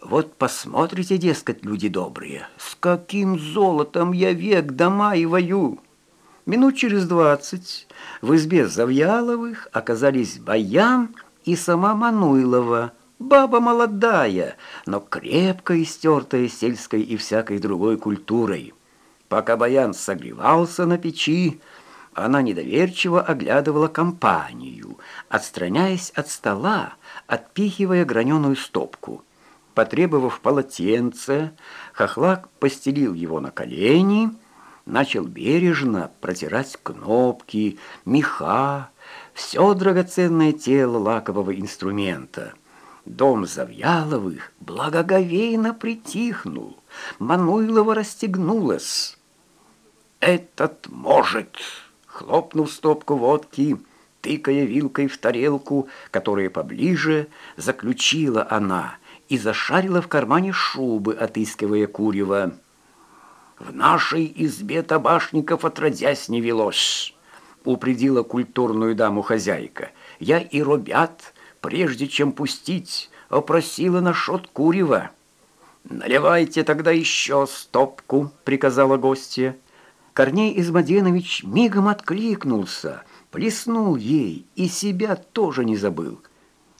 Вот посмотрите, дескать, люди добрые, с каким золотом я век дома и вою. Минут через двадцать в избе Завьяловых оказались Баян и сама Мануилова, баба молодая, но крепко истертая сельской и всякой другой культурой. Пока Баян согревался на печи, она недоверчиво оглядывала компанию, отстраняясь от стола, отпихивая граненую стопку. Потребовав полотенце, хохлак постелил его на колени, начал бережно протирать кнопки, меха, все драгоценное тело лакового инструмента. Дом Завьяловых благоговейно притихнул, Мануйлова расстегнулась. «Этот может!» — хлопнул стопку водки, тыкая вилкой в тарелку, которая поближе заключила она — и зашарила в кармане шубы, отыскивая курева. «В нашей избе табашников отродясь не велось», — упредила культурную даму хозяйка. «Я и робят, прежде чем пустить, опросила насчет курева». «Наливайте тогда еще стопку», — приказала гостья. Корней Измаденович мигом откликнулся, плеснул ей и себя тоже не забыл.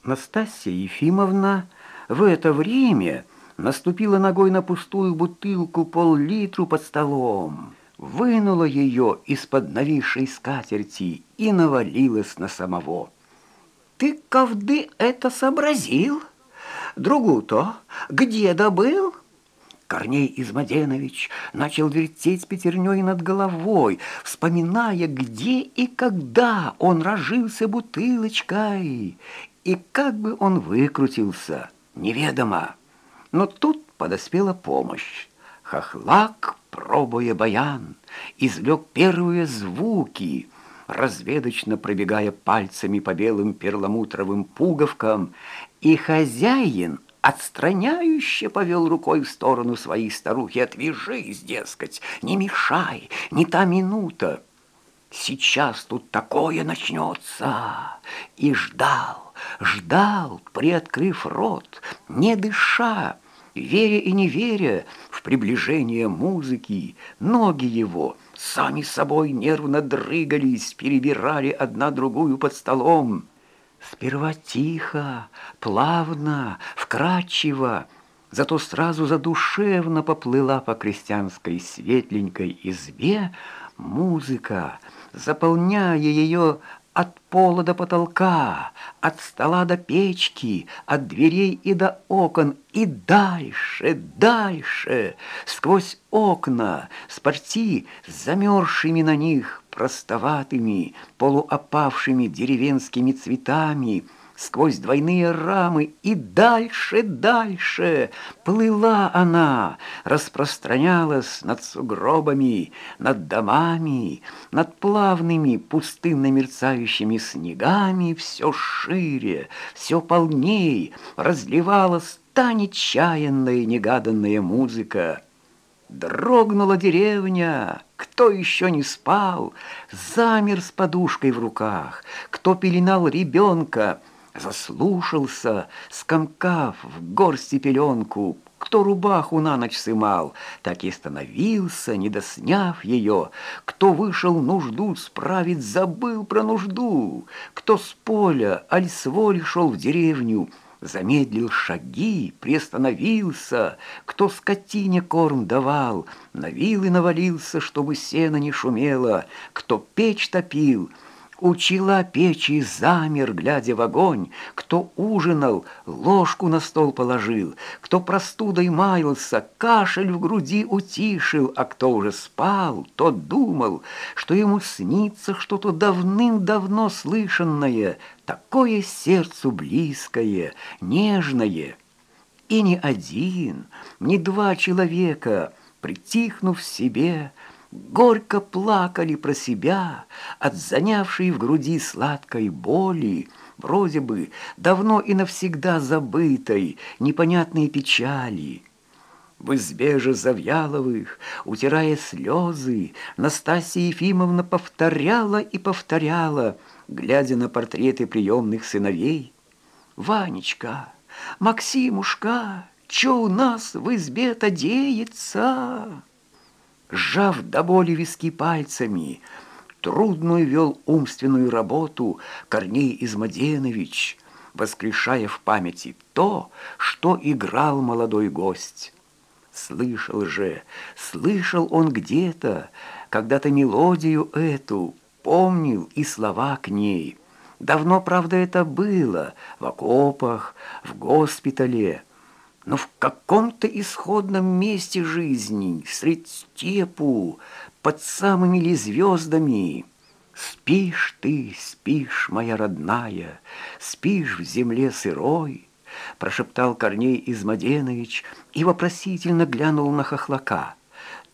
Настасья Ефимовна в это время наступила ногой на пустую бутылку пол-литру под столом, вынула ее из-под нависшей скатерти и навалилась на самого. «Ты, ковды, это сообразил? Другу-то где добыл?» Корней Измаденович начал вертеть пятерней над головой, вспоминая, где и когда он разжился бутылочкой, и как бы он выкрутился – неведомо. Но тут подоспела помощь. Хохлак, пробуя баян, извлек первые звуки, разведочно пробегая пальцами по белым перламутровым пуговкам, и хозяин отстраняюще повел рукой в сторону своей старухи. «Отвяжись, дескать, не мешай, не та минута. Сейчас тут такое начнется!» И ждал, ждал, приоткрыв рот, не дыша, веря и не веря в приближение музыки, ноги его сами собой нервно дрыгались, перебирали одна другую под столом. Сперва тихо, плавно, вкрадчиво, зато сразу задушевно поплыла по крестьянской светленькой избе музыка, заполняя ее от пола до потолка, от стола до печки, от дверей и до окон, и дальше, дальше, сквозь окна, с парти замерзшими на них простоватыми, полуопавшими деревенскими цветами — сквозь двойные рамы, и дальше, дальше плыла она, распространялась над сугробами, над домами, над плавными пустынно мерцающими снегами, все шире, все полней разливалась та нечаянная негаданная музыка. Дрогнула деревня, кто еще не спал, замер с подушкой в руках, кто пеленал ребенка, Заслушался, скомкав в горсти пеленку, кто рубаху на ночь сымал, так и становился, не досняв ее. Кто вышел нужду справить, забыл про нужду. Кто с поля, аль с воли шел в деревню, замедлил шаги, приостановился. Кто скотине корм давал, на вилы навалился, чтобы сено не шумело. Кто печь топил — Учила печи замер, глядя в огонь, Кто ужинал, ложку на стол положил, Кто простудой маялся, кашель в груди утишил, А кто уже спал, тот думал, что ему снится Что-то давным-давно слышанное, Такое сердцу близкое, нежное. И ни один, ни два человека, Притихнув себе, горько плакали про себя от занявшей в груди сладкой боли, вроде бы давно и навсегда забытой, непонятной печали. В избе же Завьяловых, утирая слезы, Настасья Ефимовна повторяла и повторяла, глядя на портреты приемных сыновей. «Ванечка, Максимушка, Чё у нас в избе-то деется?» Сжав до боли виски пальцами, трудную вел умственную работу Корней Измаденович, воскрешая в памяти то, что играл молодой гость. Слышал же, слышал он где-то, когда-то мелодию эту, помнил и слова к ней. Давно, правда, это было, в окопах, в госпитале, но в каком-то исходном месте жизни, средь степу, под самыми ли звездами. Спишь ты, спишь, моя родная, спишь в земле сырой, прошептал Корней Измаденович и вопросительно глянул на хохлака.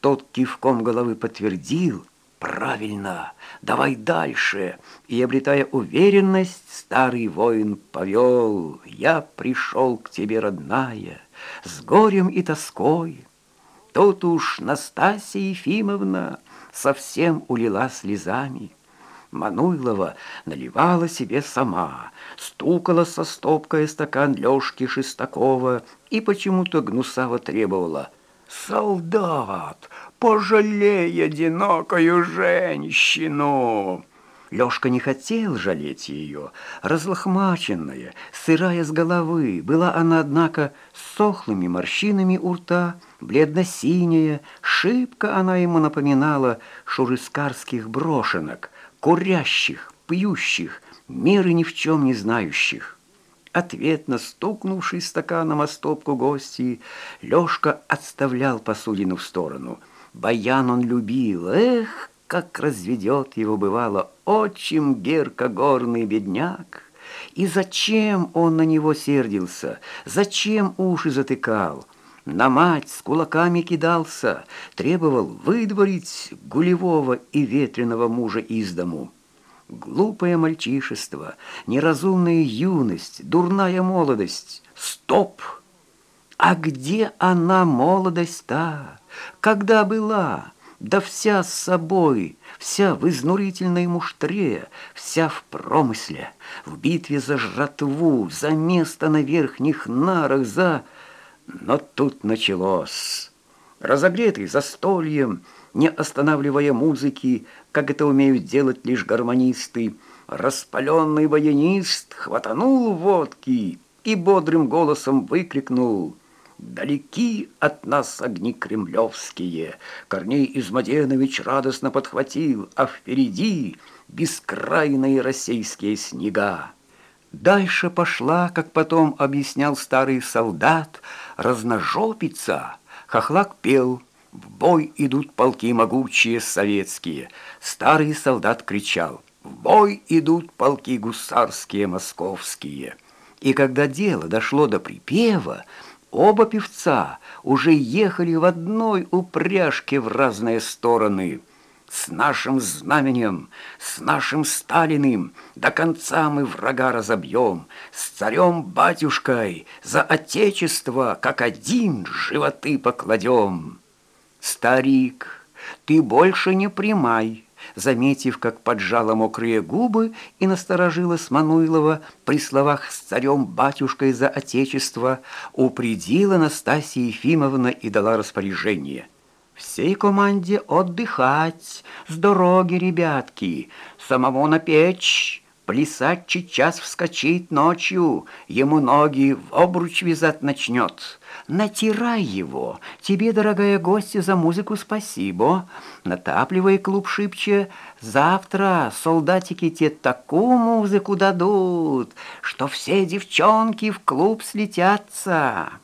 Тот кивком головы подтвердил, «Правильно, давай дальше!» И, обретая уверенность, старый воин повел, «Я пришел к тебе, родная, с горем и тоской». Тут уж Настасья Ефимовна совсем улила слезами. Мануйлова наливала себе сама, стукала со стопкой стакан Лёшки Шестакова и почему-то гнусаво требовала «Солдат, пожалей одинокую женщину!» Лёшка не хотел жалеть ее. Разлохмаченная, сырая с головы, была она, однако, с сохлыми морщинами у рта, бледно-синяя, шибко она ему напоминала шурискарских брошенок, курящих, пьющих, меры ни в чем не знающих. Ответно стукнувший стаканом о стопку гостей, Лёшка отставлял посудину в сторону. Баян он любил, эх, как разведет его, бывало, отчим Герка горный бедняк. И зачем он на него сердился, зачем уши затыкал? На мать с кулаками кидался, требовал выдворить гулевого и ветреного мужа из дому. Глупое мальчишество, неразумная юность, дурная молодость. Стоп! А где она, молодость-то? Когда была? Да вся с собой, вся в изнурительной муштре, вся в промысле, в битве за жратву, за место на верхних нарах, за... Но тут началось. Разогретый застольем, не останавливая музыки, как это умеют делать лишь гармонисты, распаленный баянист хватанул водки и бодрым голосом выкрикнул «Далеки от нас огни кремлевские!» Корней Измаденович радостно подхватил, а впереди бескрайные российские снега. Дальше пошла, как потом объяснял старый солдат, разножопица. Хохлак пел, в бой идут полки могучие советские. Старый солдат кричал, в бой идут полки гусарские московские. И когда дело дошло до припева, оба певца уже ехали в одной упряжке в разные стороны – с нашим знаменем, с нашим Сталиным до конца мы врага разобьем, с царем-батюшкой за отечество, как один животы покладем. Старик, ты больше не примай, заметив, как поджала мокрые губы и насторожилась Мануйлова при словах с царем-батюшкой за отечество, упредила Настасья Ефимовна и дала распоряжение – Всей команде отдыхать, с дороги, ребятки, самого на печь, плясать час вскочить ночью, ему ноги в обруч вязать начнет. Натирай его, тебе, дорогая гостья, за музыку спасибо. Натапливай клуб шибче, завтра солдатики тебе такую музыку дадут, что все девчонки в клуб слетятся».